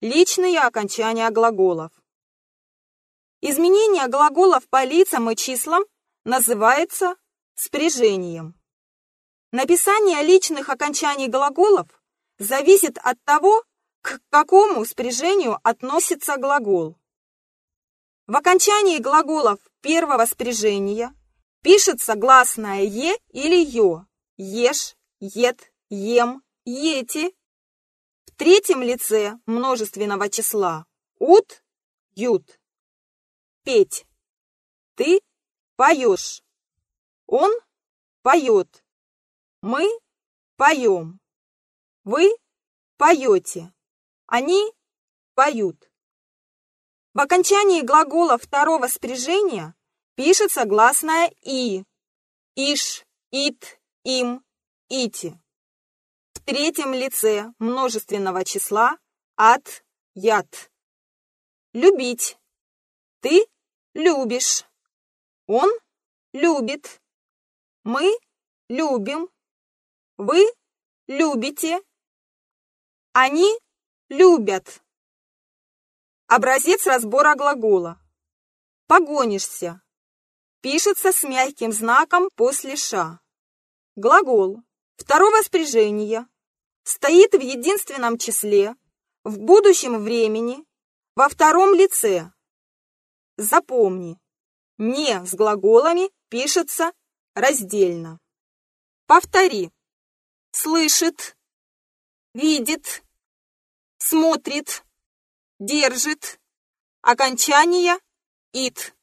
Личные окончания глаголов. Изменение глаголов по лицам и числам называется спряжением. Написание личных окончаний глаголов зависит от того, к какому спряжению относится глагол. В окончании глаголов первого спряжения пишется гласное «е» или «ё» – ешь, ед, ем, ете. Третьем лице множественного числа ут, ют. Петь. Ты поешь. Он поет. Мы поем. Вы поете. Они поют. В окончании глагола второго спряжения пишется гласное «и». Иш, ит, им, ити. Третьем лице множественного числа от, яд. Любить. Ты любишь. Он любит. Мы любим. Вы любите. Они любят. Образец разбора глагола. Погонишься. Пишется с мягким знаком после «ша». Глагол второго спряжения стоит в единственном числе, в будущем времени, во втором лице. Запомни, «не» с глаголами пишется раздельно. Повтори. Слышит, видит, смотрит, держит. Окончание «ит».